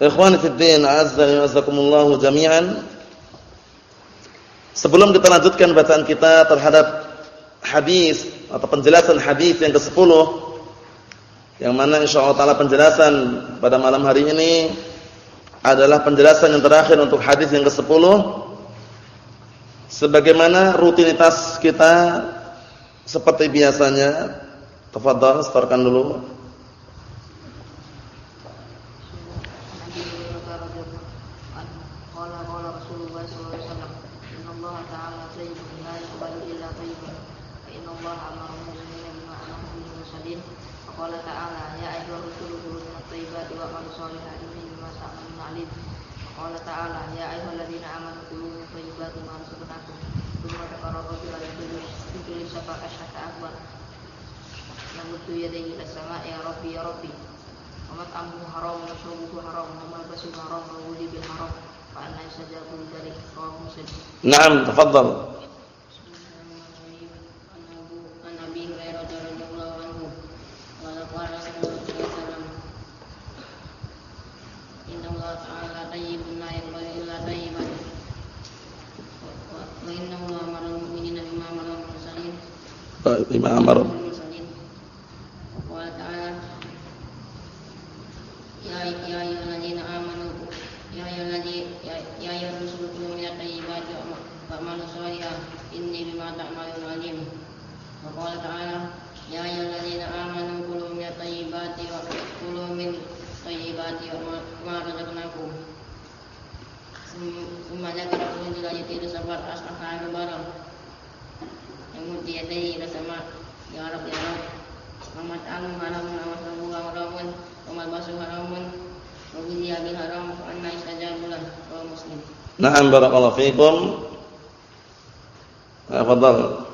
Ikhwani fi din, azza wa jazakumullah jami'an. Sebelum kita lanjutkan bacaan kita terhadap hadis atau penjelasan hadis yang ke-10 yang mana insyaallah taala penjelasan pada malam hari ini adalah penjelasan yang terakhir untuk hadis yang ke-10 sebagaimana rutinitas kita seperti biasanya tafadhal starkan dulu يمد يديه إلى السماء يا ربي يا ربي. ومطعمه حرام ومشربه حرام وملبسه حرام وولي بالحرام فأنا يستجاب لذلك. رواه مسلم. نعم تفضل عن أبي هريرة رضي الله عنه قال قال رسول الله صلى الله عليه وسلم إن الله تعالى طيب لا يقبل إلا طيبا وإنه أمر المؤمنين بما أمر المرسلين بما أمر Na'am barakallahu fiikum. Tafadhal.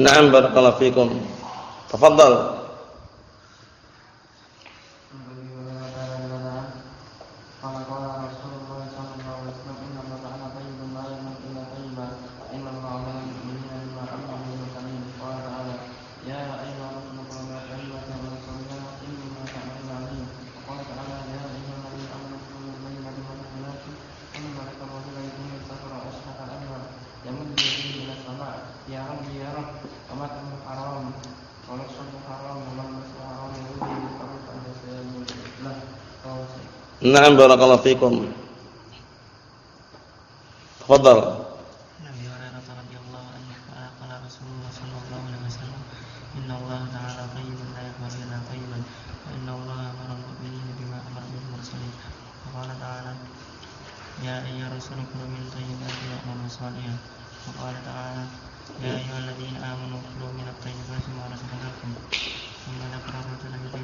Na'am barakallahu fikum. Tafadhal. Naam barakallahu fikum. Tafadhal.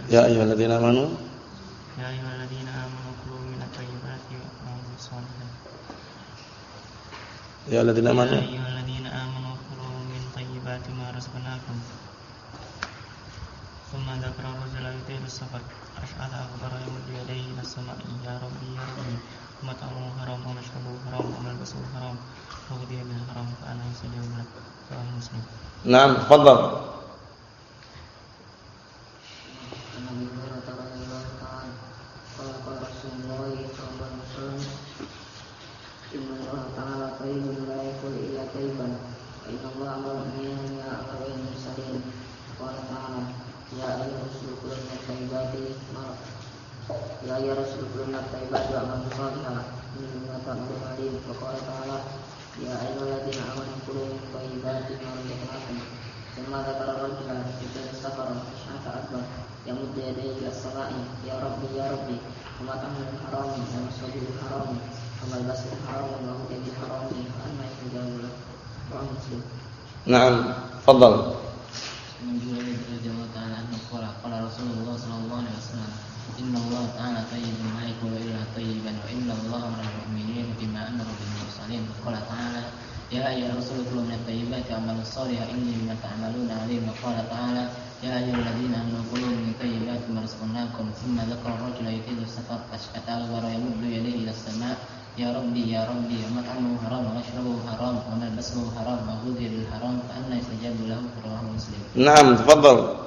Ya ayyuhalladzina ya amanu Ya ayyuhalladzina amanu يا الذين آمنوا. يا أيها الذين آمنوا كلوا من طيبات ما رزقناكم. ثم ذكر الرجل يطيل السفر. أشعث أخضر يمد يديه إلى السماء. يا ربي يا ربي. مطعمه حرام ومشربه حرام وملبسه حرام. وغذي بالحرام فأنا يستجيب له رواه مسلم. نعم تفضل طيبا فإن الله أمر أن ينهى عن المرسلين قال تعالى الطيبات وأعمال صالحة إنه بما تعملون عليم وقال تعالى يا أيها الذين آمنوا كلوا من طيبات ما رزقناكم ثم ذكر الرجل في السفر أشعث أكبر يمد يديه إلى السماء يا ربي يا تحمل حرام. ومشربه حرام وما البسه حرام وهو حرام فأنا يستجاب له رواه مسلم نعم تفضل. من جواب رضي الله تعالى عنه قال قال رسول الله صلى الله عليه وسلم إن الله تعالى طيب لا يقول إلا طيبا وإن الله أمر المؤمنين بما أمر بالمرسلين. قال تعالى يا أيها الرسول كلوا من الطيبات واعملوا الصالح إني بما تعملون عليم. وقال تعالى يا أيها الذين آمنوا كلوا من طيبات ما رزقناكم ثم ذكر الرجل يطيل السفر أغبر يمد يديه إلى السماء. يا ربي يا ربي ومطعمه حرام ومشربه حرام وملبسه حرام وغذي بالحرام فأنا يستجاب له رواه مسلم. نعم تفضل نعم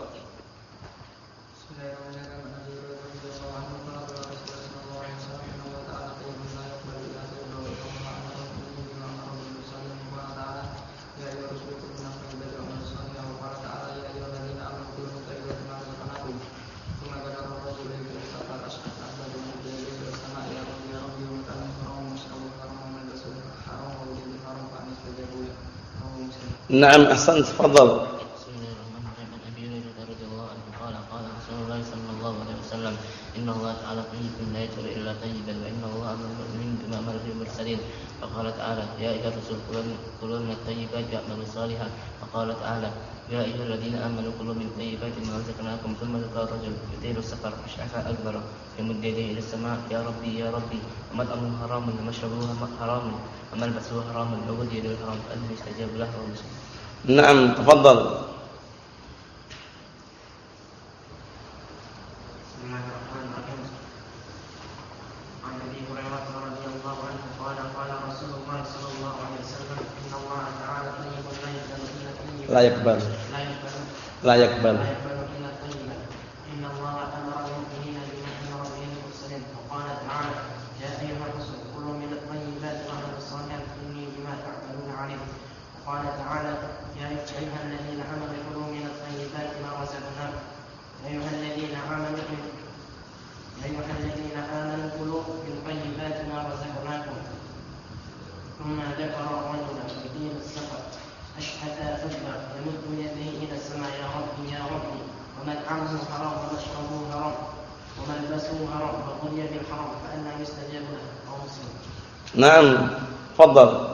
أحسنت تفضل بسم الله الرحمن الرحيم عن أبي هريرة رضي الله عنه قال قال رسول الله صلى الله عليه وسلم إن الله تعالى طيب لا إلا طيبا وإن الله أمر بما أمر به المرسلين تعالى يا أيها الرسل كلوا من الطيبات واعملوا صالحا وقال تعالى يا أيها الذين آمنوا كلوا من طيبات ما رزقناكم ثم ذكر الرجل يطيل السفر أشعث أكبر يمد يديه إلى السماء يا ربي يا ربي ومطعمه حرام ومشربه حرام وملبسه حرام وغذي بالحرام فأنه يستجاب له Naam, tafadhal. La yakbal. La yakbal. نعم تفضل.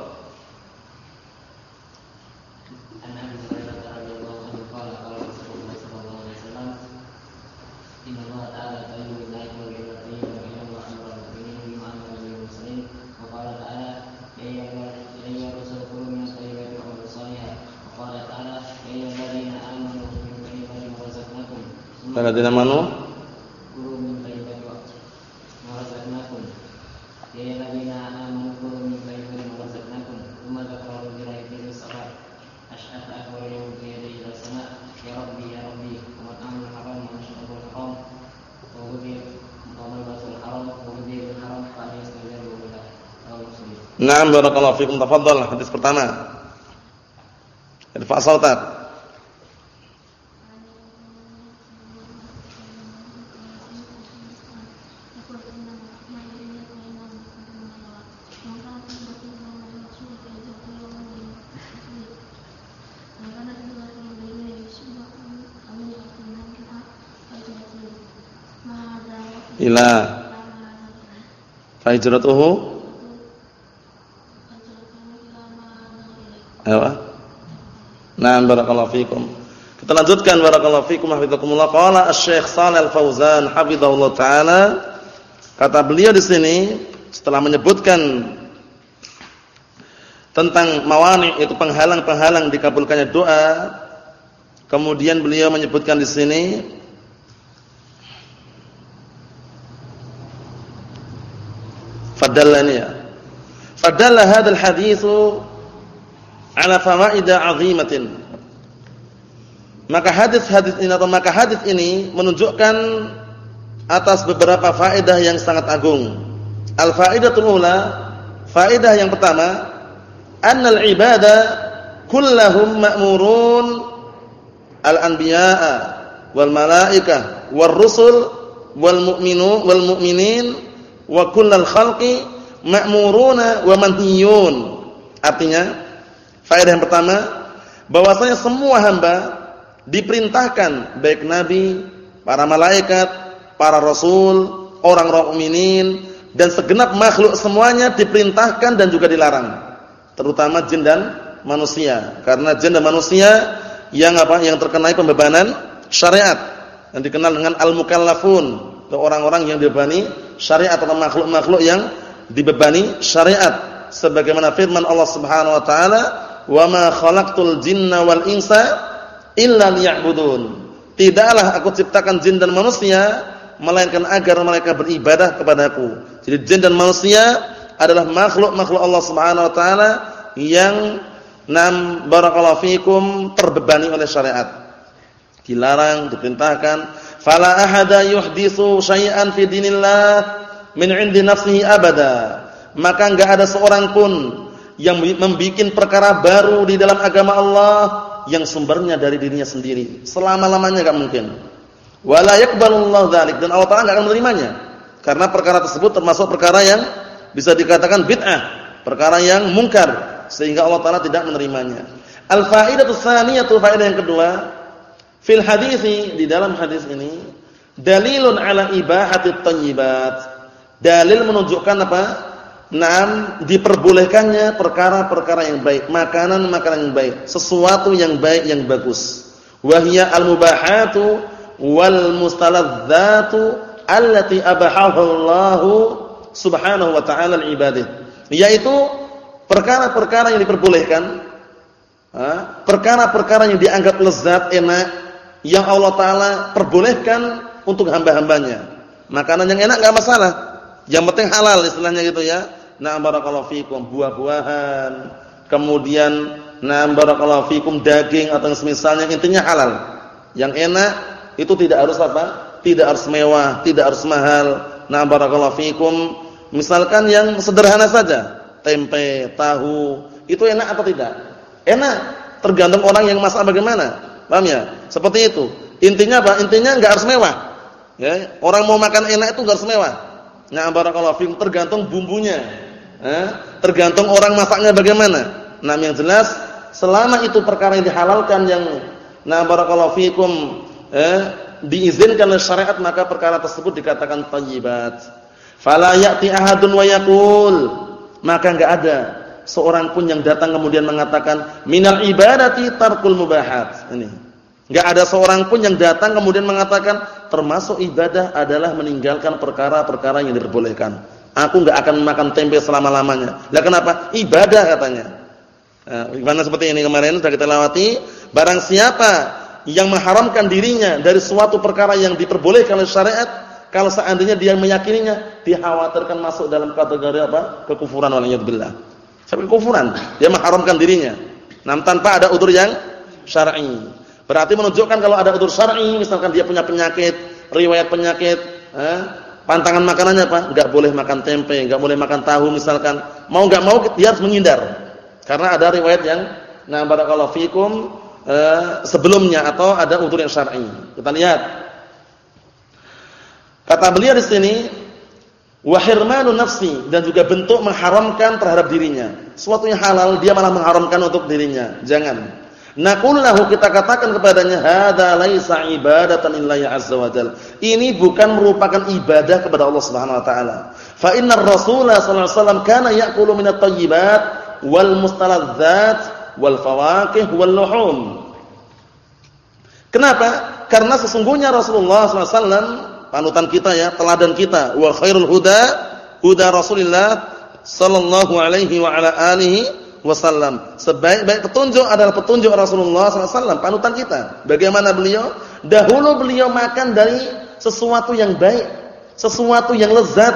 الذين آمنوا؟ Naam barakallahu fikum tafadhal hadis pertama. Irfa sautak. Ila fa hijratuhu Nah, barakallahu fikum. Kita lanjutkan barakallahu fikum hafizakumullah. Qala Asy-Syaikh Shalal Fauzan hafizahullah taala kata beliau di sini setelah menyebutkan tentang mawani itu penghalang-penghalang dikabulkannya doa kemudian beliau menyebutkan di sini fadalla ini ya fadalla hadzal haditsu ala fawaida 'azimatin. Maka hadis-hadis ini atau maka hadis ini menunjukkan atas beberapa faedah yang sangat agung. Al-faidatul ula, faedah yang pertama, annal ibada kullahum ma'murun al-anbiya'a wal malaikah wal rusul wal mu'minu wal mu'minin wa kullal khalqi ma'muruna wa manhiyun. Artinya, faedah yang pertama, bahwasanya semua hamba diperintahkan baik nabi, para malaikat, para rasul, orang-orang mukminin dan segenap makhluk semuanya diperintahkan dan juga dilarang. Terutama jin dan manusia. Karena jin dan manusia yang apa? Yang terkena pembebanan syariat yang dikenal dengan al-mukallafun, orang-orang yang dibebani syariat atau makhluk-makhluk yang dibebani syariat sebagaimana firman Allah Subhanahu wa taala, "Wa ma khalaqtul jinna wal insa illa liya'budun." Tidaklah aku ciptakan jin dan manusia melainkan agar mereka beribadah kepadaku. Jadi jin dan manusia adalah makhluk-makhluk Allah Subhanahu wa taala yang nam barakallahu fikum terbebani oleh syariat dilarang, diperintahkan. Fala ahada yuhditsu syai'an fi dinillah min 'indi nafsihi abada. Maka enggak ada seorang pun yang membuat perkara baru di dalam agama Allah yang sumbernya dari dirinya sendiri. Selama-lamanya enggak mungkin. Wala yaqbalullahu dzalik dan Allah Ta'ala enggak akan menerimanya. Karena perkara tersebut termasuk perkara yang bisa dikatakan bid'ah, perkara yang mungkar sehingga Allah Ta'ala tidak menerimanya. Al-faidatu tsaniyatu faedah yang kedua, Fil hadisi di dalam hadis ini dalilun ala ibahatit thayyibat. Dalil menunjukkan apa? Naam diperbolehkannya perkara-perkara yang baik, makanan-makanan yang baik, sesuatu yang baik yang bagus. Wahia al-mubahatu wal mustaladzatu allati abahahu Allah Subhanahu wa taala al-ibadih. Yaitu perkara-perkara yang diperbolehkan, perkara-perkara yang dianggap lezat, enak, yang Allah Taala perbolehkan untuk hamba-hambanya. Makanan yang enak nggak masalah. Yang penting halal istilahnya gitu ya. Nah barakallahu fikum buah-buahan, kemudian nah barakallahu fikum daging atau semisalnya intinya halal. Yang enak itu tidak harus apa? Tidak harus mewah, tidak harus mahal. Nah barakallahu fikum misalkan yang sederhana saja, tempe, tahu, itu enak atau tidak? Enak, tergantung orang yang masak bagaimana. Paham ya? Seperti itu. Intinya apa? Intinya enggak harus mewah. Ya, orang mau makan enak itu enggak harus mewah. Nah, barakallahu fikum tergantung bumbunya. Eh, tergantung orang masaknya bagaimana. Nah, yang jelas selama itu perkara yang dihalalkan yang nah barakallahu fikum eh diizinkan oleh syariat maka perkara tersebut dikatakan thayyibat. Fala ya'ti ahadun wa yaqul maka enggak ada seorang pun yang datang kemudian mengatakan minal ibadati tarkul mubahat. Ini. Enggak ada seorang pun yang datang kemudian mengatakan termasuk ibadah adalah meninggalkan perkara-perkara yang diperbolehkan. Aku enggak akan makan tempe selama-lamanya. Lah kenapa? Ibadah katanya. Nah, gimana seperti ini kemarin sudah kita lewati, barang siapa yang mengharamkan dirinya dari suatu perkara yang diperbolehkan oleh syariat, kalau seandainya dia meyakininya, dikhawatirkan masuk dalam kategori apa? kekufuran waliyadzubillah. Sampai kekufuran. Dia mengharamkan dirinya. Nah, tanpa ada udur yang syar'i. Berarti menunjukkan kalau ada udur syar'i, misalkan dia punya penyakit, riwayat penyakit, eh, pantangan makanannya apa? Enggak boleh makan tempe, enggak boleh makan tahu misalkan. Mau enggak mau dia harus menghindar. Karena ada riwayat yang nah barakallahu fikum eh, sebelumnya atau ada udur yang syar'i. Kita lihat. Kata beliau di sini, Wahirmanu nafsi dan juga bentuk mengharamkan terhadap dirinya. Sesuatu yang halal dia malah mengharamkan untuk dirinya. Jangan. Naqullahu kita katakan kepadanya hadza laisa ibadatan lillahi azza wajal. Ini bukan merupakan ibadah kepada Allah Subhanahu wa taala. Fa innar sallallahu alaihi wasallam kana ya'kulu minat thayyibat wal mustaladzat wal fawakih wal luhum. Kenapa? Karena sesungguhnya Rasulullah wasallam panutan kita ya, teladan kita. Wa khairul huda huda Rasulillah sallallahu alaihi wa ala alihi wasallam. Sebaik-baik petunjuk adalah petunjuk Rasulullah wasallam, panutan kita. Bagaimana beliau? Dahulu beliau makan dari sesuatu yang baik, sesuatu yang lezat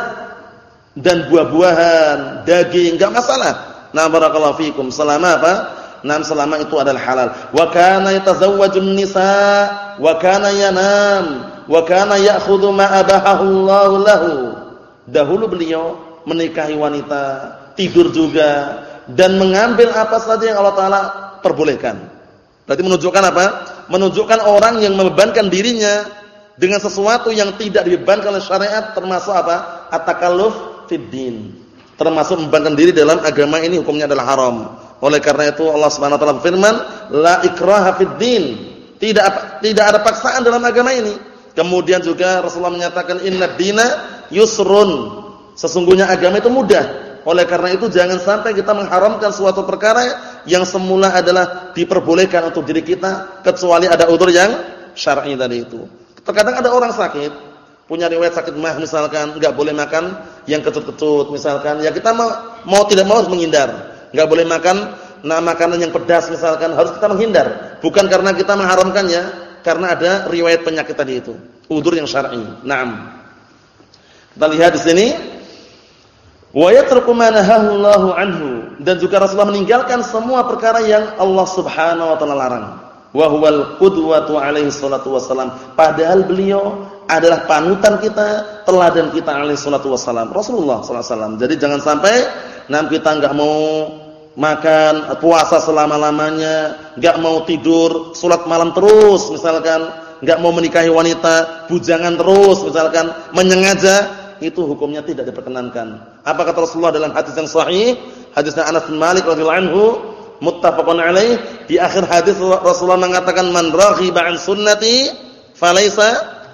dan buah-buahan, daging, enggak masalah. Nah, fikum. Selama apa? Nam selama itu adalah halal. Wa kana yatazawwajun nisa wa kana yanam wa kana ya'khudhu ma abahahu lahu. Dahulu beliau menikahi wanita, tidur juga dan mengambil apa saja yang Allah taala perbolehkan. Berarti menunjukkan apa? Menunjukkan orang yang membebankan dirinya dengan sesuatu yang tidak dibebankan oleh syariat termasuk apa? At-takalluf fid din. Termasuk membebankan diri dalam agama ini hukumnya adalah haram. Oleh karena itu Allah Subhanahu wa taala berfirman, "La ikraha fid din." Tidak tidak ada paksaan dalam agama ini. Kemudian juga Rasulullah menyatakan inna dina yusrun. Sesungguhnya agama itu mudah. Oleh karena itu jangan sampai kita mengharamkan suatu perkara yang semula adalah diperbolehkan untuk diri kita kecuali ada udur yang syar'i tadi itu. Terkadang ada orang sakit, punya riwayat sakit mah misalkan, enggak boleh makan yang kecut-kecut misalkan. Ya kita mau, mau tidak mau harus menghindar. Enggak boleh makan nah makanan yang pedas misalkan, harus kita menghindar. Bukan karena kita mengharamkannya, karena ada riwayat penyakit tadi itu. Udur yang syar'i. Naam. Kita lihat di sini wa ma anhu dan juga Rasulullah meninggalkan semua perkara yang Allah Subhanahu wa taala larang. Wa huwal qudwatu alaihi salatu wasalam. Padahal beliau adalah panutan kita, teladan kita alaihi salatu wasalam. Rasulullah sallallahu alaihi wasallam. Jadi jangan sampai nam kita enggak mau makan puasa selama-lamanya, enggak mau tidur salat malam terus misalkan, enggak mau menikahi wanita bujangan terus misalkan, menyengaja itu hukumnya tidak diperkenankan. Apa kata Rasulullah dalam hadis yang sahih? Hadisnya Anas bin Malik radhiyallahu anhu, muttafaqun alaih. Di akhir hadis Rasulullah mengatakan man raghiba an sunnati falaysa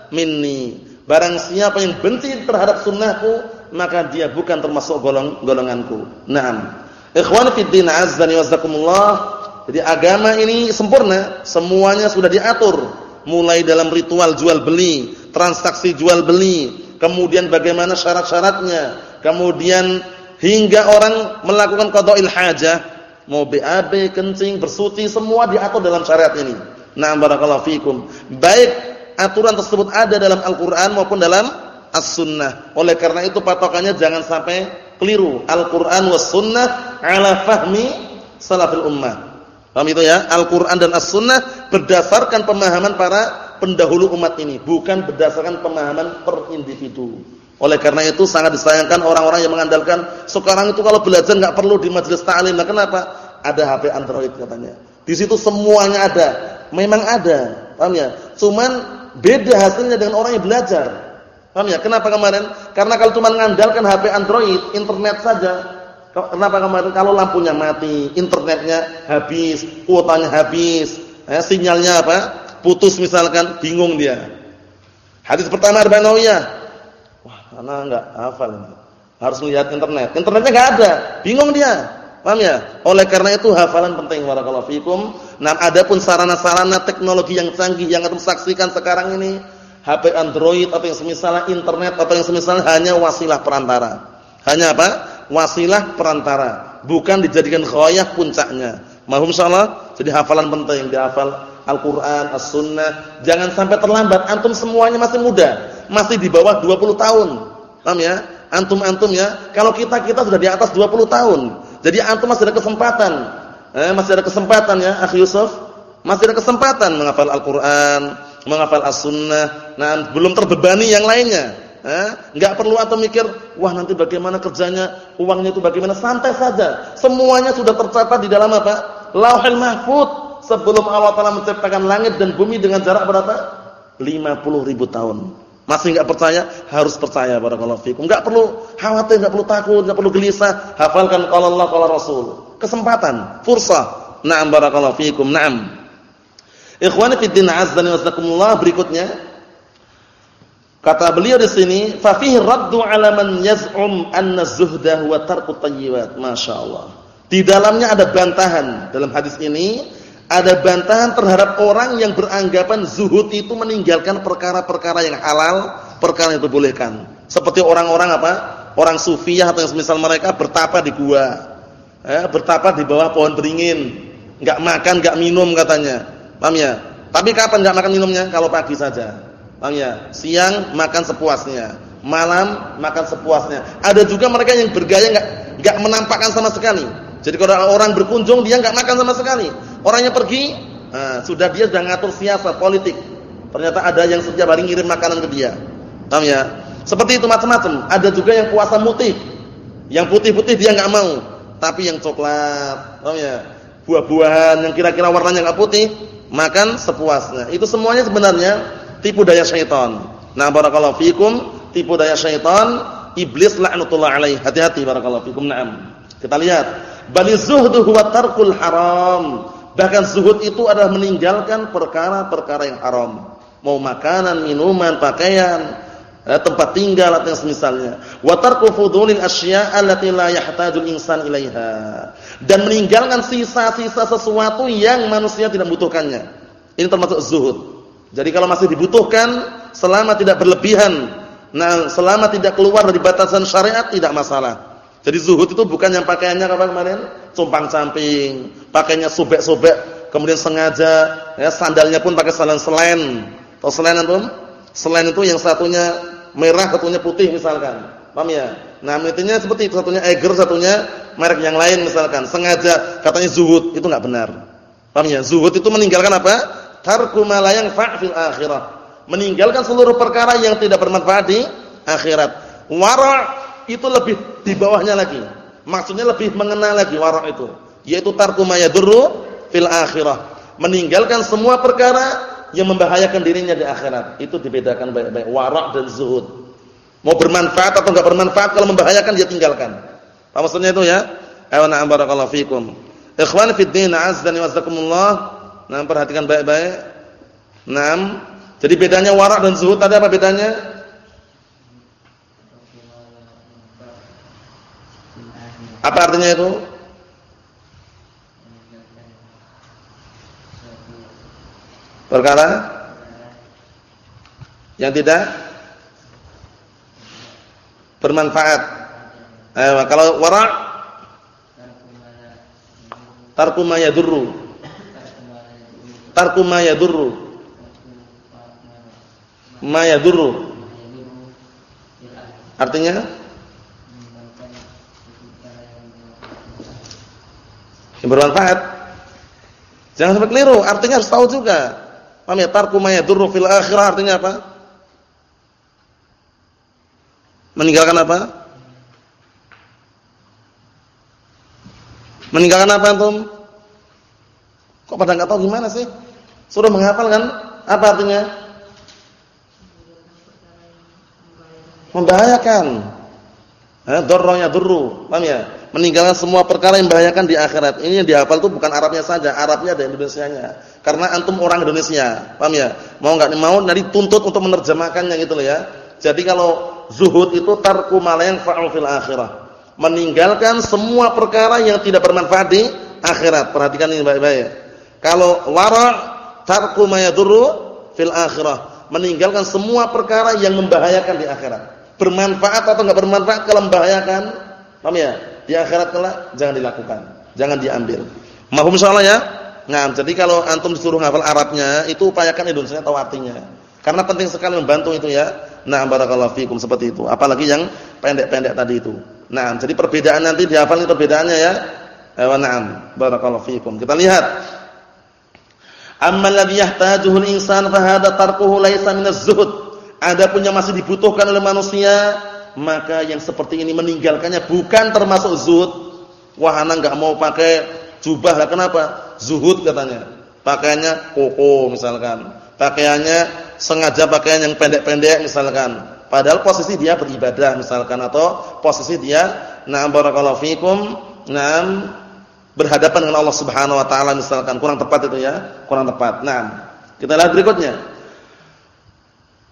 minni. Barang siapa yang benci terhadap sunnahku, maka dia bukan termasuk golong golonganku. Naam. Ikhwan fi din azza wa jazakumullah. Jadi agama ini sempurna, semuanya sudah diatur mulai dalam ritual jual beli, transaksi jual beli, kemudian bagaimana syarat-syaratnya, kemudian hingga orang melakukan qada'il hajah, mau BAB, kencing, bersuci semua diatur dalam syariat ini. Na'am barakallahu fikum. Baik aturan tersebut ada dalam Al-Qur'an maupun dalam As-Sunnah. Oleh karena itu patokannya jangan sampai keliru. Al-Qur'an was sunnah ala fahmi salafil ummah. Paham itu ya? Al-Qur'an dan As-Sunnah berdasarkan pemahaman para pendahulu umat ini, bukan berdasarkan pemahaman per individu. Oleh karena itu sangat disayangkan orang-orang yang mengandalkan sekarang itu kalau belajar nggak perlu di majelis ta'lim. Nah, kenapa? Ada HP Android katanya. Di situ semuanya ada. Memang ada. Paham ya? Cuman beda hasilnya dengan orang yang belajar. Paham ya? Kenapa kemarin? Karena kalau cuma mengandalkan HP Android, internet saja. Kenapa kemarin kalau lampunya mati, internetnya habis, kuotanya habis, eh, sinyalnya apa? Putus misalkan, bingung dia. Hadis pertama Arba'in Nawawiyah. Wah, ana enggak hafal ini. Harus lihat internet. Internetnya enggak ada, bingung dia. Paham ya? Oleh karena itu hafalan penting barakallahu fikum. Nah, adapun sarana-sarana teknologi yang canggih yang antum saksikan sekarang ini, HP Android atau yang semisal internet atau yang semisal hanya wasilah perantara. Hanya apa? Wasilah perantara, bukan dijadikan ghayah puncaknya. Mahum insyaallah. Jadi hafalan penting dihafal Al-Qur'an, As-Sunnah. Jangan sampai terlambat. Antum semuanya masih muda, masih di bawah 20 tahun. Paham ya? Antum-antum ya. Kalau kita-kita sudah di atas 20 tahun. Jadi antum masih ada kesempatan. Eh, masih ada kesempatan ya, Akhi Yusuf. Masih ada kesempatan menghafal Al-Qur'an, menghafal As-Sunnah. Nah, belum terbebani yang lainnya. Eh, enggak perlu atau mikir, wah nanti bagaimana kerjanya, uangnya itu bagaimana, santai saja. Semuanya sudah tercatat di dalam apa? Lauhul Mahfuz sebelum Allah Taala menciptakan langit dan bumi dengan jarak berapa? 50 ribu tahun. Masih enggak percaya? Harus percaya barakallahu fikum. Enggak perlu khawatir, enggak perlu takut, enggak perlu gelisah. Hafalkan qala Allah qala Rasul. Kesempatan, fursah. Na'am barakallahu fikum. Na'am. Ikhwani fid din azza wa jazakumullah berikutnya kata beliau di sini fa fihi raddu 'ala man yaz'um anna zuhda huwa tarku tayyibat. Masyaallah. Di dalamnya ada bantahan dalam hadis ini ada bantahan terhadap orang yang beranggapan zuhud itu meninggalkan perkara-perkara yang halal, perkara yang dibolehkan. Seperti orang-orang apa? Orang sufiyah atau semisal mereka bertapa di gua. Eh, bertapa di bawah pohon beringin. Enggak makan, enggak minum katanya. Paham ya? Tapi kapan enggak makan minumnya? Kalau pagi saja. Paham ya? Siang makan sepuasnya, malam makan sepuasnya. Ada juga mereka yang bergaya enggak enggak menampakkan sama sekali. Jadi kalau orang berkunjung dia enggak makan sama sekali Orangnya pergi, nah, sudah dia sudah ngatur siasat politik. Ternyata ada yang setiap hari ngirim makanan ke dia. Paham ya? Seperti itu macam-macam. Ada juga yang puasa mutih. Yang putih-putih dia enggak mau, tapi yang coklat, paham ya? Buah-buahan yang kira-kira warnanya enggak putih, makan sepuasnya. Itu semuanya sebenarnya tipu daya syaitan. Nah, barakallahu fikum, tipu daya syaitan iblis laknatullah alaih. Hati-hati barakallahu fikum. Naam. Kita lihat, bali zuhdu huwa tarkul haram. Bahkan zuhud itu adalah meninggalkan perkara-perkara yang haram. Mau makanan, minuman, pakaian, eh, tempat tinggal atau yang semisalnya. Wa tarku la yahtajul insan ilaiha. Dan meninggalkan sisa-sisa sesuatu yang manusia tidak membutuhkannya. Ini termasuk zuhud. Jadi kalau masih dibutuhkan selama tidak berlebihan, nah selama tidak keluar dari batasan syariat tidak masalah. Jadi zuhud itu bukan yang pakaiannya apa kemarin? Cumpang camping, pakainya sobek-sobek, kemudian sengaja ya sandalnya pun pakai sandal selain. Tahu selain antum? Selain itu yang satunya merah, satunya putih misalkan. Paham ya? Nah, intinya seperti itu, satunya Eiger, satunya merek yang lain misalkan. Sengaja katanya zuhud, itu enggak benar. Paham ya? Zuhud itu meninggalkan apa? Tarku ma la akhirah. Meninggalkan seluruh perkara yang tidak bermanfaat di akhirat. Wara' itu lebih di bawahnya lagi. Maksudnya lebih mengenal lagi wara' itu, yaitu tarku ma yadurru fil akhirah. Meninggalkan semua perkara yang membahayakan dirinya di akhirat. Itu dibedakan baik-baik wara' dan zuhud. Mau bermanfaat atau enggak bermanfaat kalau membahayakan dia tinggalkan. Apa maksudnya itu ya? Ayo na'am barakallahu fikum. Ikhwan fi din azza wa jazakumullah. Nah, perhatikan baik-baik. Naam. Jadi bedanya warak dan zuhud ada apa bedanya? Apa artinya itu? Perkara yang tidak bermanfaat. Eh, kalau wara' tarku ma yadurru. Tarku ma yadurru. Ma yadurru. Artinya yang bermanfaat. Jangan sampai keliru, artinya harus tahu juga. Paham ya? Tarku ma fil akhirah artinya apa? Meninggalkan apa? Meninggalkan apa antum? Kok pada enggak tahu gimana sih? Suruh menghafal kan? Apa artinya? Membahayakan. Eh, dorronya duru, paham ya? Meninggalkan semua perkara yang membahayakan di akhirat. Ini yang dihafal itu bukan Arabnya saja, Arabnya ada Indonesianya. Karena antum orang Indonesia, paham ya? Mau enggak mau nanti tuntut untuk menerjemahkannya gitu loh ya. Jadi kalau zuhud itu tarku ma yanfa'u fil akhirah. Meninggalkan semua perkara yang tidak bermanfaat di akhirat. Perhatikan ini baik-baik. Kalau wara tarku ma fil akhirah. Meninggalkan semua perkara yang membahayakan di akhirat. Bermanfaat atau enggak bermanfaat kalau membahayakan, paham ya? Di akhirat kelak jangan dilakukan, jangan diambil. Mahum insyaallah ya? Nah, jadi kalau antum disuruh ngafal Arabnya, itu upayakan Indonesia tahu artinya. Karena penting sekali membantu itu ya. Nah, barakallahu fikum seperti itu. Apalagi yang pendek-pendek tadi itu. Nah, jadi perbedaan nanti dihafal itu perbedaannya ya. Wa na'am. Barakallahu fikum. Kita lihat. Amma alladhi yahtajuhu al-insan fa hadha tarkuhu laysa min az-zuhd. Adapun yang masih dibutuhkan oleh manusia, maka yang seperti ini meninggalkannya bukan termasuk zuhud. Wah, ana enggak mau pakai jubah lah kenapa? Zuhud katanya. Pakaiannya koko misalkan. Pakaiannya sengaja pakaian yang pendek-pendek misalkan. Padahal posisi dia beribadah misalkan atau posisi dia na'am barakallahu fikum, na'am berhadapan dengan Allah Subhanahu wa taala misalkan. Kurang tepat itu ya, kurang tepat. Nah, kita lihat berikutnya.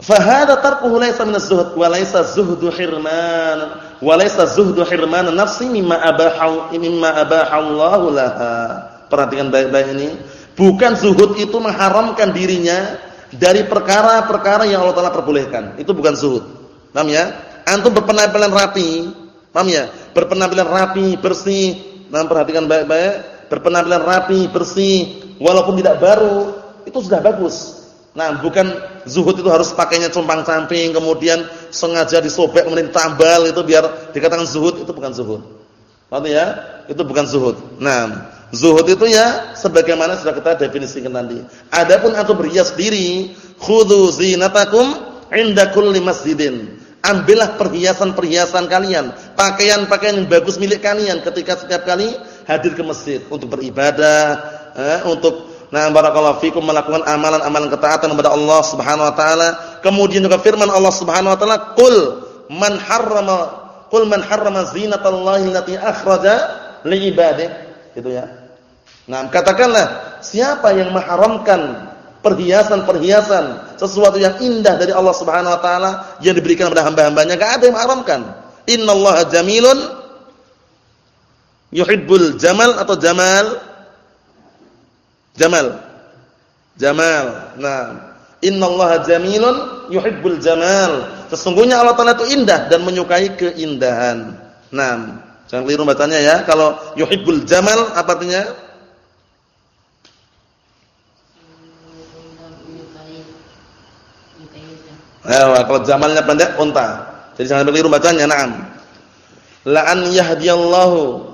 Fahada tarkuhu laysa min az-zuhd wa laysa zuhdu hirman wa laysa zuhdu hirman nafsi mimma abaha mimma abaha Allah laha. Perhatikan baik-baik ini. Bukan zuhud itu mengharamkan dirinya dari perkara-perkara yang Allah Taala perbolehkan. Itu bukan zuhud. Paham ya? Antum berpenampilan rapi, paham ya? Berpenampilan rapi, bersih. Nah, perhatikan baik-baik. Berpenampilan rapi, bersih, walaupun tidak baru, itu sudah bagus. Nah, bukan zuhud itu harus pakainya compang-camping, kemudian sengaja disobek kemudian tambal itu biar dikatakan zuhud, itu bukan zuhud. Paham ya? Itu bukan zuhud. Nah, Zuhud itu ya sebagaimana sudah kita definisikan tadi. Adapun antum berhias diri, khudzu zinatakum inda kulli masjidin. Ambillah perhiasan-perhiasan kalian, pakaian-pakaian yang bagus milik kalian ketika setiap kali hadir ke masjid untuk beribadah, eh, untuk nah barakallahu fikum melakukan amalan-amalan ketaatan kepada Allah Subhanahu wa taala. Kemudian juga firman Allah Subhanahu wa taala, "Qul man harrama qul man harrama zinatallahi allati akhraja li gitu ya. Nah katakanlah siapa yang mengharamkan perhiasan-perhiasan sesuatu yang indah dari Allah Subhanahu wa taala yang diberikan kepada hamba-hambanya enggak ada yang mengharamkan. Innallaha jamilun yuhibbul jamal atau jamal jamal jamal nah Innallaha jamilun yuhibbul jamal. Sesungguhnya Allah Taala itu indah dan menyukai keindahan. Nah, jangan keliru bacanya ya. Kalau yuhibbul jamal apa artinya? Ya, kalau jamalnya pendek unta. Jadi jangan keliru bacanya. Naam. La an yahdiyallahu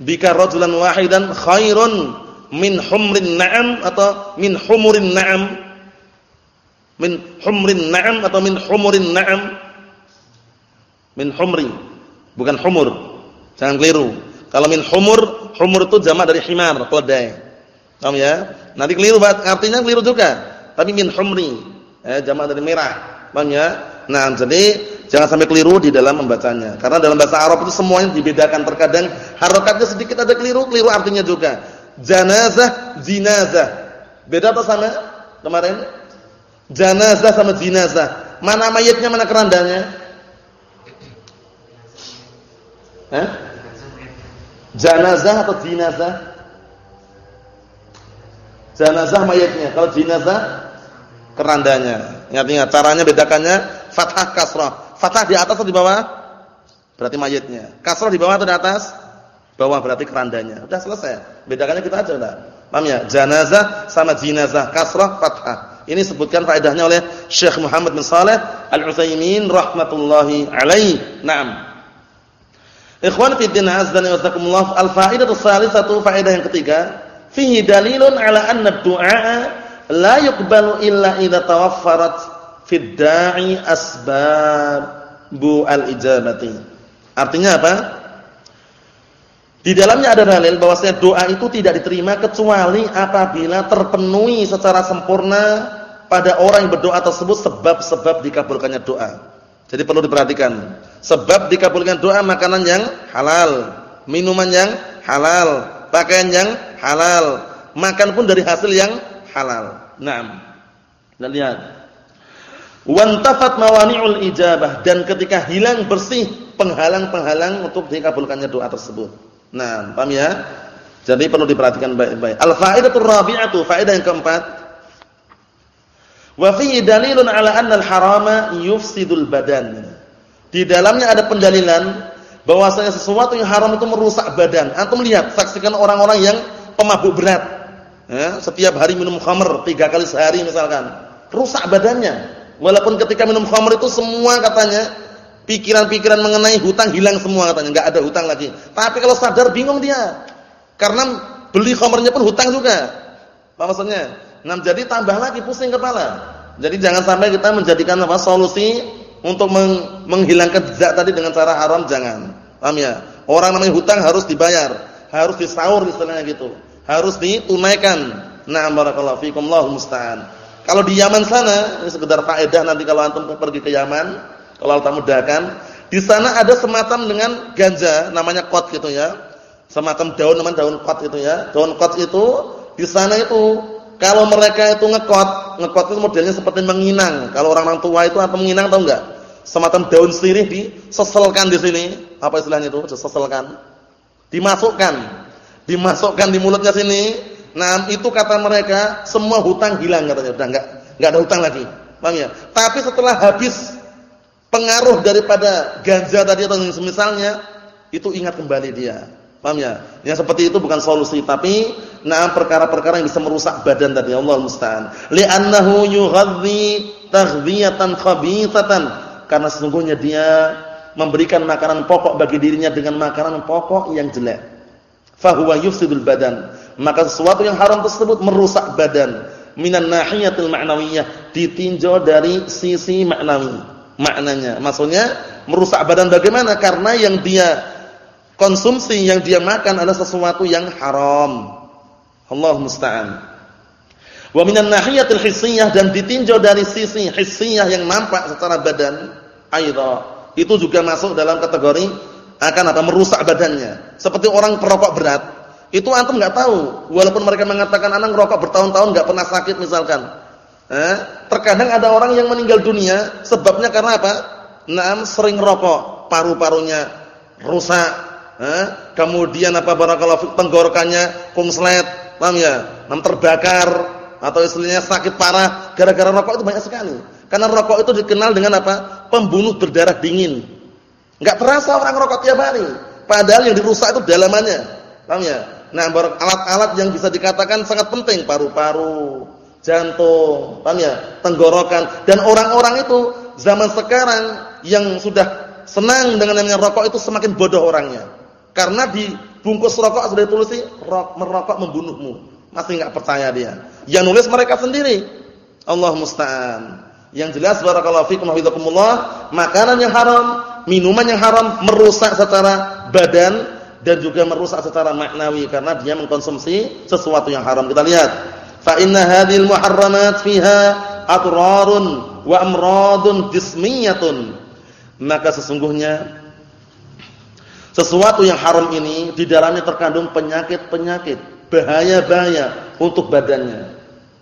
bika rajulan wahidan khairun min humrin na'am atau min humurin na'am? Min humrin na'am atau min humurin na'am? Min humri bukan humur. Jangan keliru. Kalau min humur humur itu jamak dari himar keledai. Paham ya? Nanti keliru artinya keliru juga. Tapi min humri eh, jamak dari merah. Paham ya? Nah jadi jangan sampai keliru di dalam membacanya. Karena dalam bahasa Arab itu semuanya dibedakan. Terkadang harokatnya sedikit ada keliru keliru artinya juga janazah jinazah beda apa sama kemarin Janazah sama jinazah. Mana mayatnya, mana kerandanya? Hah? Janazah atau jinazah? Janazah mayatnya. Kalau jinazah kerandanya. Ingat-ingat caranya bedakannya fathah kasrah. Fathah di atas atau di bawah? Berarti mayatnya. Kasrah di bawah atau di atas? Bawah berarti kerandanya. Sudah selesai. Bedakannya kita aja udah. Paham ya? Janazah sama jinazah. Kasrah fathah. Ini sebutkan faedahnya oleh Syekh Muhammad bin Saleh Al-Utsaimin rahmatullahi alaih. Naam. Ikhwan fi din azza wa jazakumullah al-faidatu satu faedah yang ketiga, fihi dalilun ala anna du'a la yuqbalu illa idza tawaffarat fid da'i asbabu al-ijabati. Artinya apa? Di dalamnya ada dalil bahwasanya doa itu tidak diterima kecuali apabila terpenuhi secara sempurna pada orang yang berdoa tersebut sebab-sebab dikabulkannya doa. Jadi perlu diperhatikan. Sebab dikabulkan doa makanan yang halal, minuman yang halal, pakaian yang halal, makan pun dari hasil yang halal. Naam. Dan lihat. Wantafat mawani'ul ijabah dan ketika hilang bersih penghalang-penghalang untuk dikabulkannya doa tersebut. Nah, paham ya? Jadi perlu diperhatikan baik-baik. Al-faidatur rabi'atu, faedah yang keempat Wa fihi dalilun ala anna al-harama yufsidul badan. Di dalamnya ada pendalilan bahwasanya sesuatu yang haram itu merusak badan. Antum lihat, saksikan orang-orang yang pemabuk berat. Ya, setiap hari minum khamr tiga kali sehari misalkan. Rusak badannya. Walaupun ketika minum khamr itu semua katanya pikiran-pikiran mengenai hutang hilang semua katanya, enggak ada hutang lagi. Tapi kalau sadar bingung dia. Karena beli khamrnya pun hutang juga. Apa maksudnya? Nah, jadi tambah lagi pusing kepala. Jadi jangan sampai kita menjadikan apa solusi untuk meng menghilangkan jejak tadi dengan cara haram jangan. Paham ya? Orang namanya hutang harus dibayar, harus disaur istilahnya gitu. Harus ditunaikan. Na'am barakallahu fikum Allahu musta'an. Kalau di Yaman sana, ini sekedar faedah nanti kalau antum pergi ke Yaman, kalau Allah mudahkan, di sana ada semacam dengan ganja namanya kot gitu ya. Semacam daun namanya daun kot itu ya. Daun kot itu di sana itu kalau mereka itu ngekot, ngekot itu modelnya seperti menginang. Kalau orang-orang tua itu apa menginang tahu enggak? Semacam daun sirih diseselkan di sini. Apa istilahnya itu? Diseselkan. Dimasukkan. Dimasukkan di mulutnya sini. Nah, itu kata mereka semua hutang hilang katanya. Udah enggak enggak ada hutang lagi. Paham ya? Tapi setelah habis pengaruh daripada ganja tadi atau misalnya itu ingat kembali dia. Paham ya? Yang seperti itu bukan solusi, tapi nah perkara-perkara yang bisa merusak badan tadi Allah musta'an. Li'annahu yughadhi taghdhiyatan khabithatan. Karena sesungguhnya dia memberikan makanan pokok bagi dirinya dengan makanan pokok yang jelek. Fahuwa yufsidul badan. Maka sesuatu yang haram tersebut merusak badan. Minan nahiyatil ma'nawiyah. Ditinjau dari sisi maknawi. Maknanya. Maksudnya merusak badan bagaimana? Karena yang dia konsumsi yang dia makan adalah sesuatu yang haram. Allah musta'an. Wa minan nahiyatil hissiyah dan ditinjau dari sisi hissiyah yang nampak secara badan, aidha itu juga masuk dalam kategori akan apa merusak badannya. Seperti orang perokok berat, itu antum nggak tahu. Walaupun mereka mengatakan anak rokok bertahun-tahun nggak pernah sakit misalkan. Eh, terkadang ada orang yang meninggal dunia sebabnya karena apa? Naam sering rokok, paru-parunya rusak. Eh, kemudian apa barakallahu tenggorokannya kungslet, paham ya? Nam terbakar atau istilahnya sakit parah gara-gara rokok itu banyak sekali. Karena rokok itu dikenal dengan apa? Pembunuh berdarah dingin. Enggak terasa orang rokok tiap hari. Padahal yang dirusak itu dalamannya. Paham ya? Nah, alat-alat yang bisa dikatakan sangat penting paru-paru, jantung, paham ya? Tenggorokan dan orang-orang itu zaman sekarang yang sudah senang dengan namanya rokok itu semakin bodoh orangnya. Karena di bungkus rokok sudah ditulis merokok membunuhmu. Masih enggak percaya dia. Yang nulis mereka sendiri. Allah musta'an. Yang jelas barakallahu fikum hafizakumullah, makanan yang haram, minuman yang haram merusak secara badan dan juga merusak secara maknawi karena dia mengkonsumsi sesuatu yang haram. Kita lihat fa inna hadhil muharramat fiha atrarun wa amradun jismiyatun maka sesungguhnya sesuatu yang haram ini di dalamnya terkandung penyakit-penyakit bahaya-bahaya untuk badannya.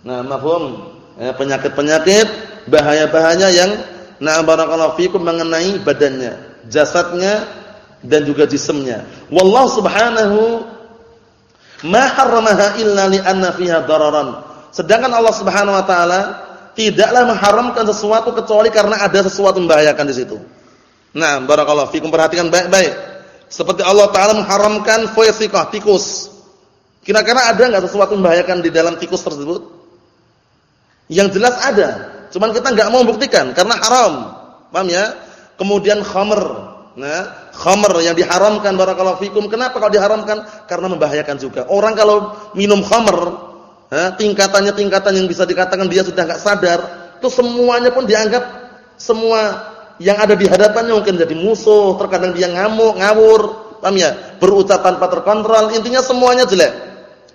Nah mafhum? Ya, penyakit-penyakit bahaya-bahaya yang nah barakallahu fikum mengenai badannya jasadnya dan juga jisimnya wallahu subhanahu ma harramaha illa li anna fiha. Sedangkan Allah Subhanahu wa taala tidaklah mengharamkan sesuatu kecuali karena ada sesuatu membahayakan di situ. Nah, barakallahu fikum perhatikan baik-baik. Seperti Allah taala mengharamkan fasiqah tikus. Kira-kira ada enggak sesuatu membahayakan di dalam tikus tersebut? Yang jelas ada, cuman kita enggak mau membuktikan karena haram. Paham ya? Kemudian khamr. Nah, khamr yang diharamkan barakallahu fikum. Kenapa kalau diharamkan? Karena membahayakan juga. Orang kalau minum khamr, tingkatannya tingkatan yang bisa dikatakan dia sudah enggak sadar, itu semuanya pun dianggap semua yang ada di hadapannya mungkin jadi musuh, terkadang dia ngamuk, ngawur, paham ya? Berucap tanpa terkontrol, intinya semuanya jelek.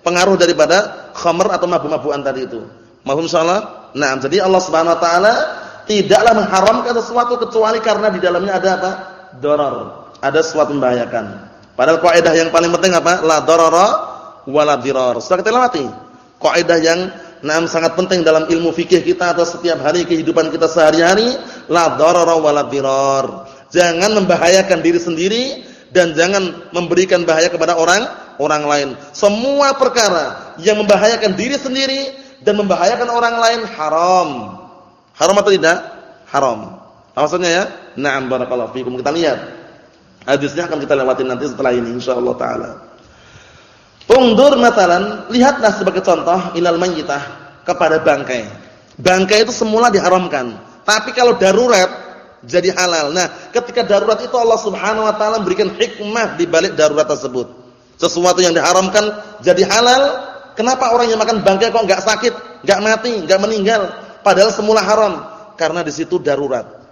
Pengaruh daripada khamr atau mabuk-mabukan tadi itu. Mahum salah? Nah, jadi Allah Subhanahu wa taala tidaklah mengharamkan sesuatu kecuali karena di dalamnya ada apa? Darar ada sesuatu membahayakan. Padahal kaidah yang paling penting apa? La darara wala dirar. Sudah kita lewati. Kaidah yang enam sangat penting dalam ilmu fikih kita atau setiap hari kehidupan kita sehari-hari, la darara wala dirar. Jangan membahayakan diri sendiri dan jangan memberikan bahaya kepada orang orang lain. Semua perkara yang membahayakan diri sendiri dan membahayakan orang lain haram. Haram atau tidak? Haram. Maksudnya ya? Na'am barakallahu fikum. Kita lihat Hadisnya akan kita lewatin nanti setelah ini insyaallah taala. Ungdur matalan, lihatlah sebagai contoh ilal mayyitah kepada bangkai. Bangkai itu semula diharamkan, tapi kalau darurat jadi halal. Nah, ketika darurat itu Allah Subhanahu wa taala memberikan hikmah di balik darurat tersebut. Sesuatu yang diharamkan jadi halal, kenapa orang yang makan bangkai kok enggak sakit, enggak mati, enggak meninggal padahal semula haram? Karena di situ darurat.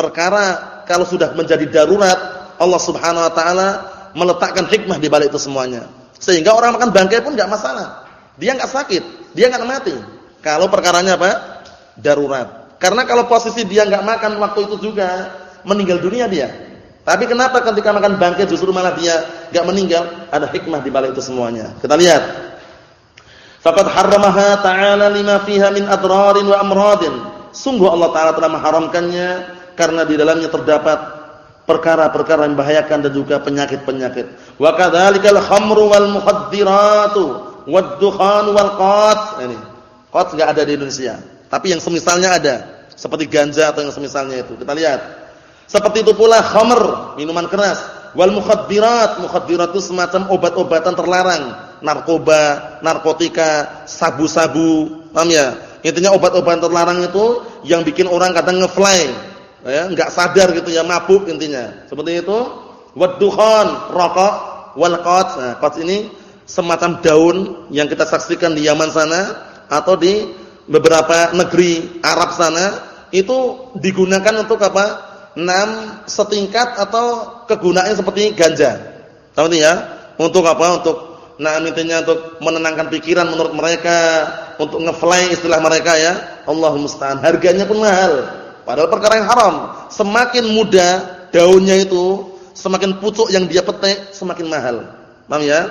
Perkara kalau sudah menjadi darurat Allah Subhanahu wa taala meletakkan hikmah di balik itu semuanya. Sehingga orang makan bangkai pun enggak masalah. Dia enggak sakit, dia enggak mati. Kalau perkaranya apa? Darurat. Karena kalau posisi dia enggak makan waktu itu juga meninggal dunia dia. Tapi kenapa ketika makan bangkai justru malah dia enggak meninggal? Ada hikmah di balik itu semuanya. Kita lihat. Faqad harramaha ta'ala lima fiha min adrarin wa amradin. Sungguh Allah taala telah mengharamkannya karena di dalamnya terdapat perkara-perkara yang membahayakan dan juga penyakit-penyakit. Wa kadzalikal khamru wal mukhaddiratu wad-dukhan wal qat. Ini. Qat enggak ada di Indonesia, tapi yang semisalnya ada, seperti ganja atau yang semisalnya itu. Kita lihat. Seperti itu pula khamr, minuman keras, wal mukhaddirat, mukhaddirat itu semacam obat-obatan terlarang, narkoba, narkotika, sabu-sabu, paham ya? Intinya obat-obatan terlarang itu yang bikin orang kadang ngefly, ya enggak sadar gitu ya mabuk intinya. Seperti itu. Wadduhan rokok wal qats nah qats ini semacam daun yang kita saksikan di Yaman sana atau di beberapa negeri Arab sana. Itu digunakan untuk apa? Enam setingkat atau kegunaannya seperti ganja. Tahu ya? Untuk apa? Untuk nah intinya untuk menenangkan pikiran menurut mereka untuk ngefly istilah mereka ya. Allah musta'an harganya pun mahal Padahal perkara yang haram. Semakin mudah daunnya itu semakin pucuk yang dia petik semakin mahal. Paham ya?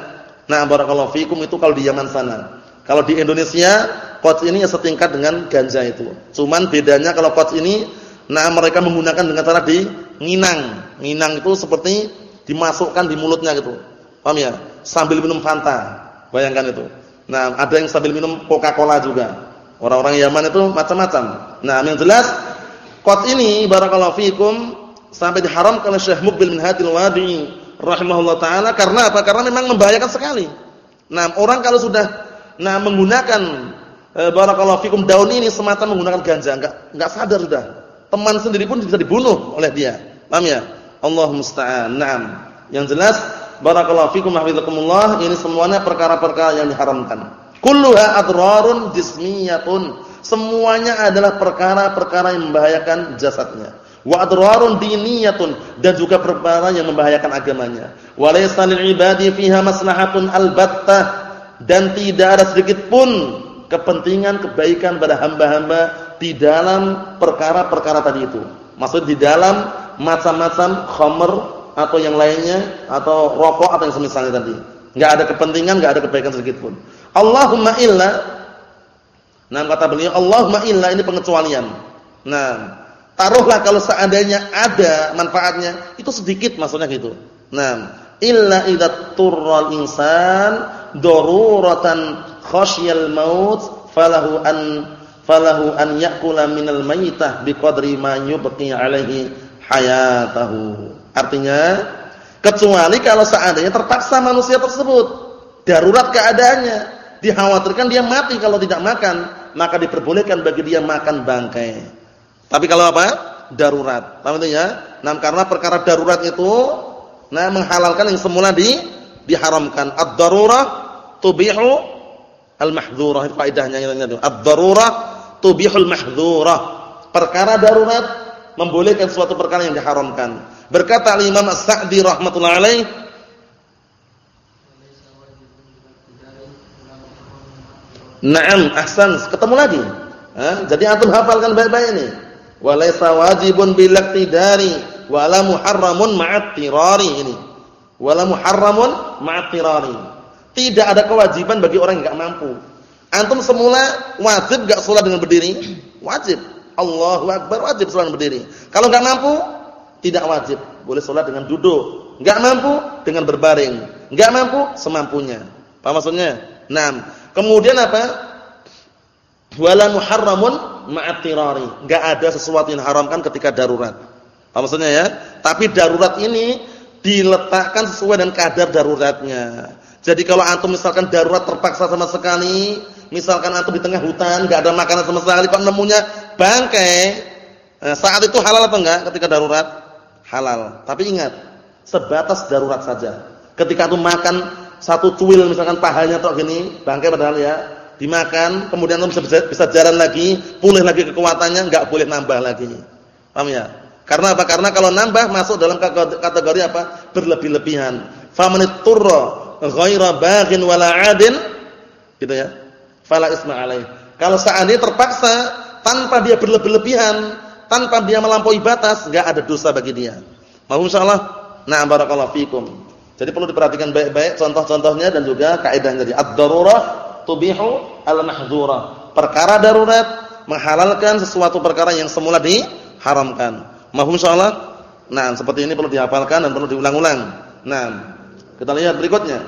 Nah, barakallahu fikum itu kalau di Yaman sana. Kalau di Indonesia, kots ini setingkat dengan ganja itu. Cuman bedanya kalau kots ini nah mereka menggunakan dengan cara di nginang. Nginang itu seperti dimasukkan di mulutnya gitu. Paham ya? Sambil minum Fanta. Bayangkan itu. Nah, ada yang sambil minum Coca-Cola juga. Orang-orang Yaman itu macam-macam. Nah, yang jelas kot ini barakallahu fikum sampai diharamkan oleh Syekh Mubil min Hadil Wadi rahimahullah taala karena apa? Karena memang membahayakan sekali. Nah, orang kalau sudah nah menggunakan e, barakallahu fikum daun ini semata menggunakan ganja, enggak enggak sadar sudah. Teman sendiri pun bisa dibunuh oleh dia. Paham ya? Allah musta'an. Naam. Yang jelas barakallahu fikum hafizakumullah ini semuanya perkara-perkara yang diharamkan. Kulluha adrarun jismiyatun. Semuanya adalah perkara-perkara yang membahayakan jasadnya wa adrarun diniyatun dan juga perkara yang membahayakan agamanya. Wa laysa lil ibadi fiha maslahatun albattah dan tidak ada sedikit pun kepentingan kebaikan pada hamba-hamba di dalam perkara-perkara tadi itu. Maksud di dalam macam-macam khamr atau yang lainnya atau rokok atau yang semisalnya tadi. Enggak ada kepentingan, enggak ada kebaikan sedikit pun. Allahumma illa Nah kata beliau Allahumma illa ini pengecualian. Nah, Taruhlah kalau seandainya ada manfaatnya, itu sedikit maksudnya gitu. Nah, illa idza turral insan daruratan khasyal maut falahu an falahu an ya'kula minal maytah biqadri ma yubqi alaihi hayatahu. Artinya, kecuali kalau seandainya terpaksa manusia tersebut darurat keadaannya, dikhawatirkan dia mati kalau tidak makan, maka diperbolehkan bagi dia makan bangkai. Tapi kalau apa? Darurat. Paham itu ya? Nah, karena perkara darurat itu nah menghalalkan yang semula di diharamkan. Ad-darurah tubihu al-mahdhurah. Faedahnya itu. Ad-darurah tubihul mahdhurah. Perkara darurat membolehkan suatu perkara yang diharamkan. Berkata Imam As-Sa'di rahmatullahi alaih Naam, ahsan. Ketemu lagi. Ha? Jadi antum hafalkan baik-baik ini. Walaysa wajibun bil iqtidari wala muharramun ma'at tirari ini. Wala muharramun ma'at tidak ada kewajiban bagi orang yang enggak mampu. Antum semula wajib enggak salat dengan berdiri? Wajib. Allahu akbar wajib salat berdiri. Kalau enggak mampu? Tidak wajib. Boleh salat dengan duduk. Enggak mampu? Dengan berbaring. Enggak mampu? Semampunya. Apa maksudnya? Enam kemudian apa wala muharramun ma'atirari. Enggak ada sesuatu yang haramkan ketika darurat. Apa maksudnya ya? Tapi darurat ini diletakkan sesuai dengan kadar daruratnya. Jadi kalau antum misalkan darurat terpaksa sama sekali, misalkan antum di tengah hutan, enggak ada makanan sama sekali, kok nemunya bangkai, nah, saat itu halal atau enggak ketika darurat? Halal. Tapi ingat, sebatas darurat saja. Ketika antum makan satu cuil misalkan pahanya tok gini, bangkai padahal ya, dimakan, kemudian bisa, bisa jalan lagi, pulih lagi kekuatannya, enggak boleh nambah lagi. Paham ya? Karena apa? Karena kalau nambah masuk dalam kategori apa? Berlebih-lebihan. Famanitturra ghaira baghin wala 'adin gitu ya. Fala isma alaih. Kalau seandainya terpaksa tanpa dia berlebih-lebihan, tanpa dia melampaui batas, enggak ada dosa bagi dia. Mau insyaallah? Nah, barakallahu fikum. Jadi perlu diperhatikan baik-baik contoh-contohnya dan juga kaidahnya tadi. Ad-darurah tubihu al-mahdhura. Perkara darurat menghalalkan sesuatu perkara yang semula diharamkan. Mahum insyaallah? Nah, seperti ini perlu dihafalkan dan perlu diulang-ulang. Nah, kita lihat berikutnya.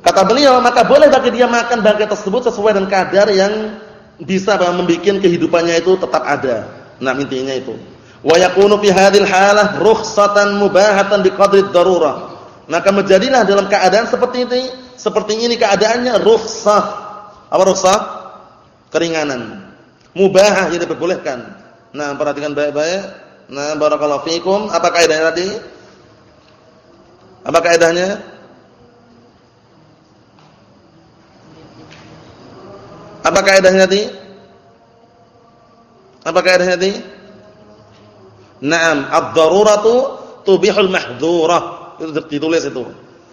Kata beliau, maka boleh bagi dia makan bangkai tersebut sesuai dengan kadar yang bisa membuat kehidupannya itu tetap ada. Nah, intinya itu. Wa yakunu fi hadhil halah rukhsatan mubahatan biqadri darurah. Maka menjadilah dalam keadaan seperti ini seperti ini keadaannya rukhsah. Apa rukhsah? Keringanan. Mubahah yang diperbolehkan. Nah, perhatikan baik-baik. Nah, barakallahu fikum. Apa kaidahnya tadi? Apa kaidahnya? Apa kaidahnya tadi? Apa kaidahnya tadi? Naam, ad-daruratu tubihul mahdhurah. Itu ditulis itu.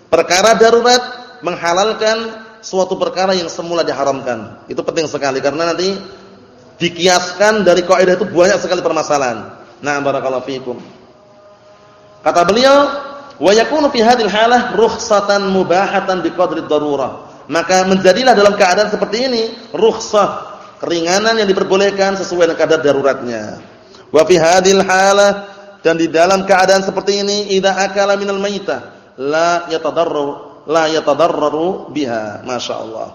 Perkara darurat menghalalkan suatu perkara yang semula diharamkan. Itu penting sekali karena nanti dikiaskan dari kaidah itu banyak sekali permasalahan. Nah, barakallahu fikum. Kata beliau, wa yakunu fi hadhil halah rukhsatan mubahatan biqadri darurah. Maka menjadilah dalam keadaan seperti ini rukhsah, keringanan yang diperbolehkan sesuai dengan kadar daruratnya. Wa fi hadhil halah dan di dalam keadaan seperti ini idza akala minal maitah la yatadarraru la yatadarraru biha. Masyaallah.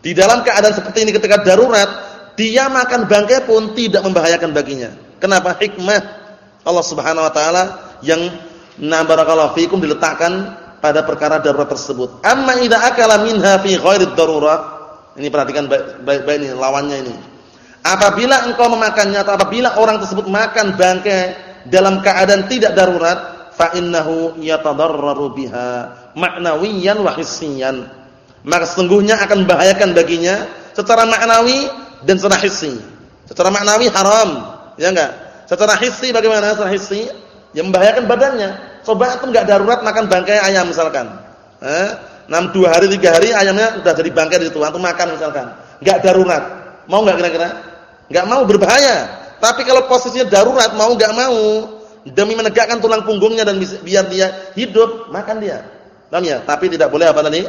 Di dalam keadaan seperti ini ketika darurat, dia makan bangkai pun tidak membahayakan baginya. Kenapa? Hikmah Allah Subhanahu wa taala yang na barakallahu fikum diletakkan pada perkara darurat tersebut. Amma idza akala minha fi ghairi darurah. Ini perhatikan baik-baik ini lawannya ini. Apabila engkau memakannya atau apabila orang tersebut makan bangkai dalam keadaan tidak darurat, fa innahu yatadarraru biha ma'nawiyan wa hissiyan. Maka sesungguhnya akan membahayakan baginya secara maknawi dan secara hissi. Secara maknawi haram, ya enggak? Secara hissi bagaimana? Secara hissi yang membahayakan badannya. Coba itu enggak darurat makan bangkai ayam misalkan. Eh, 6 2 hari 3 hari ayamnya sudah jadi bangkai di situ, antum makan misalkan. Enggak darurat. Mau enggak kira-kira? Enggak mau berbahaya. Tapi kalau posisinya darurat mau enggak mau demi menegakkan tulang punggungnya dan biar dia hidup, makan dia. Paham ya? Tapi tidak boleh apa tadi?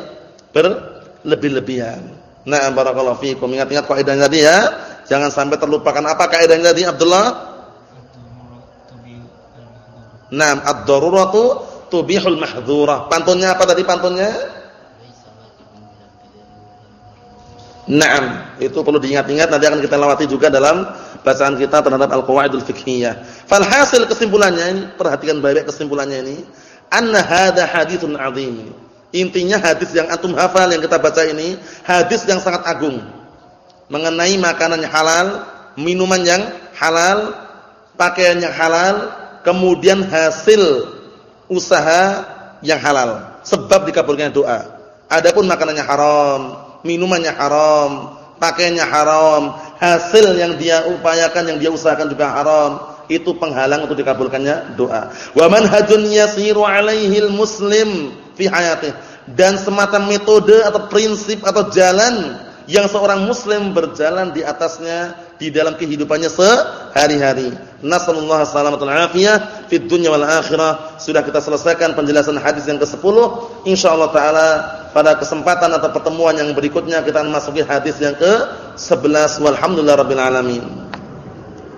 Berlebih-lebihan. Nah, barakallahu fiikum. Ingat-ingat kaidahnya tadi ya. Jangan sampai terlupakan apa kaidahnya tadi Abdullah? Naam, ad-daruratu tubihul mahdhurah. Pantunnya apa tadi pantunnya? Naam, itu perlu diingat-ingat nanti akan kita lewati juga dalam bacaan kita terhadap al-qawaidul fiqhiyah. Falhasil kesimpulannya ini, perhatikan baik-baik kesimpulannya ini, anna hadza haditsun azim. Intinya hadis yang antum hafal yang kita baca ini, hadis yang sangat agung. Mengenai makanan yang halal, minuman yang halal, pakaian yang halal, kemudian hasil usaha yang halal sebab dikabulkannya doa. Adapun makanannya haram, minumannya haram, pakaiannya haram, hasil yang dia upayakan yang dia usahakan juga haram, itu penghalang untuk dikabulkannya doa. Wa manhajun yasiru alaihi muslim fi hayatih dan semacam metode atau prinsip atau jalan yang seorang muslim berjalan di atasnya di dalam kehidupannya sehari-hari. Nasallallahu salamatul afiyah fid dunya wal akhirah. Sudah kita selesaikan penjelasan hadis yang ke-10. Insyaallah taala pada kesempatan atau pertemuan yang berikutnya kita akan masuki hadis yang ke-11. Walhamdulillahirabbil alamin.